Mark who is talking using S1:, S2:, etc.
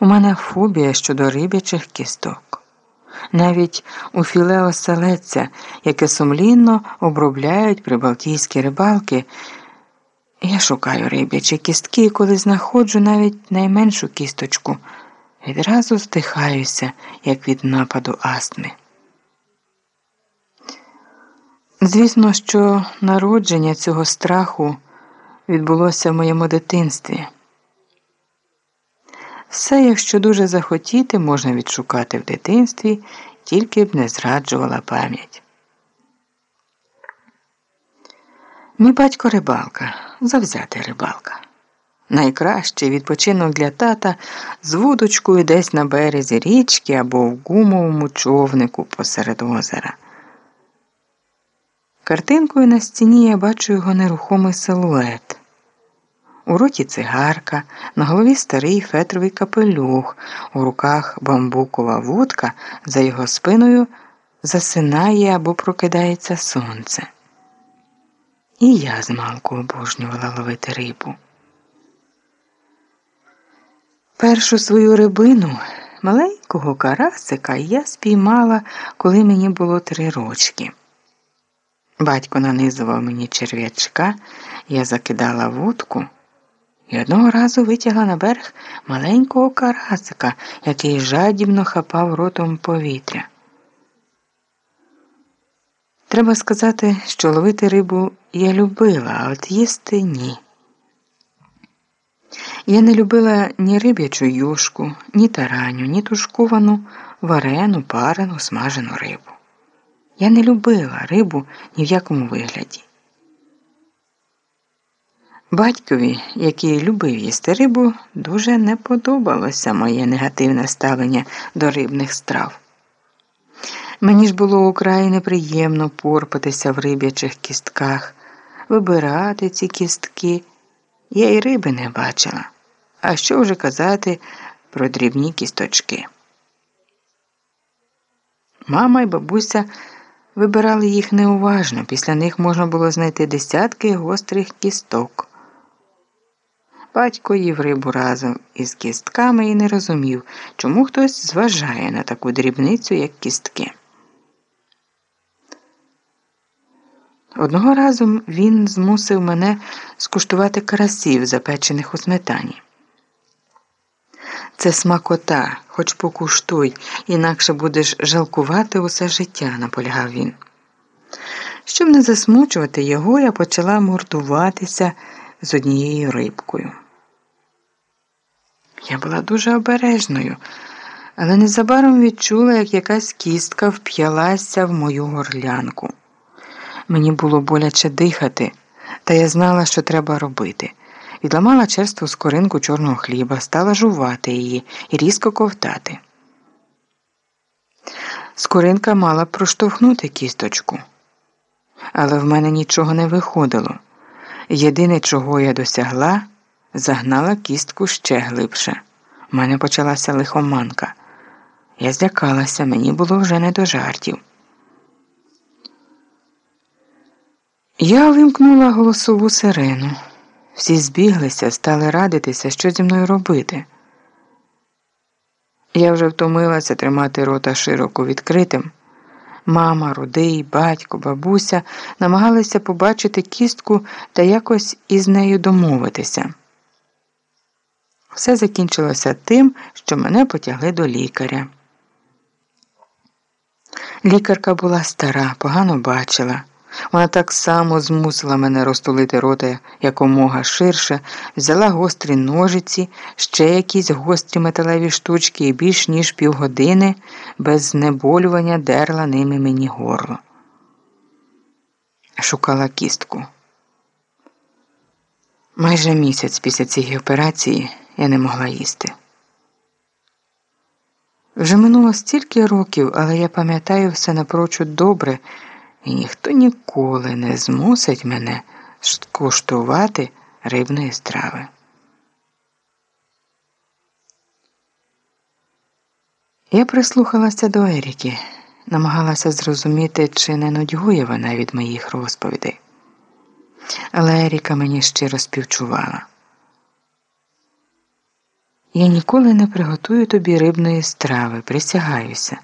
S1: У мене фобія щодо рибячих кісток. Навіть у філе оселедця, яке сумлінно обробляють прибалтійські рибалки. Я шукаю риб'ячі кістки, і коли знаходжу навіть найменшу кісточку, відразу здихаюся, як від нападу астми. Звісно, що народження цього страху відбулося в моєму дитинстві. Все, якщо дуже захотіти, можна відшукати в дитинстві, тільки б не зраджувала пам'ять. Мій батько рибалка, завзятий рибалка. Найкращий відпочинок для тата з вудочкою десь на березі річки або в гумовому човнику посеред озера. Картинкою на стіні я бачу його нерухомий силует. У роті цигарка, на голові старий фетровий капелюх, у руках бамбукова вудка, за його спиною засинає або прокидається сонце. І я змалку обожнювала ловити рибу. Першу свою рибину маленького карасика я спіймала, коли мені було три рочки. Батько нанизував мені черв'ячка, я закидала вудку і одного разу витягла на берег маленького карасика, який жадібно хапав ротом повітря. Треба сказати, що ловити рибу я любила, а от їсти ні. Я не любила ні риб'ячу юшку, ні тараню, ні тушковану, варену, парену, смажену рибу. Я не любила рибу ні в якому вигляді. Батькові, який любив їсти рибу, дуже не подобалося моє негативне ставлення до рибних страв. Мені ж було украй неприємно порпатися в риб'ячих кістках, вибирати ці кістки. Я й риби не бачила. А що вже казати про дрібні кісточки? Мама й бабуся вибирали їх неуважно, після них можна було знайти десятки гострих кісток. Батько їв рибу разом із кістками і не розумів, чому хтось зважає на таку дрібницю, як кістки. Одного разу він змусив мене скуштувати карасів, запечених у сметані. Це смакота, хоч покуштуй, інакше будеш жалкувати усе життя, наполягав він. Щоб не засмучувати його, я почала мордуватися з однією рибкою. Я була дуже обережною, але незабаром відчула, як якась кістка вп'ялася в мою горлянку. Мені було боляче дихати, та я знала, що треба робити. Відламала черству скоринку чорного хліба, стала жувати її і різко ковтати. Скоринка мала проштовхнути кісточку, але в мене нічого не виходило. Єдине, чого я досягла, загнала кістку ще глибше. У мене почалася лихоманка. Я злякалася, мені було вже не до жартів. Я вимкнула голосову сирену. Всі збіглися, стали радитися, що зі мною робити. Я вже втомилася тримати рота широко відкритим. Мама, рудий, батько, бабуся намагалися побачити кістку та якось із нею домовитися. Все закінчилося тим, що мене потягли до лікаря. Лікарка була стара, погано бачила. Вона так само змусила мене розтулити рота якомога ширше, взяла гострі ножиці, ще якісь гострі металеві штучки і більш ніж півгодини без знеболювання дерла ними мені горло. Шукала кістку. Майже місяць після цієї операції я не могла їсти. Вже минуло стільки років, але я пам'ятаю все напрочуд добре і ніхто ніколи не змусить мене скуштувати рибної страви. Я прислухалася до Еріки, намагалася зрозуміти, чи не нудьгує вона від моїх розповідей. Але Еріка мені щиро співчувала. Я ніколи не приготую тобі рибної страви, присягаюся.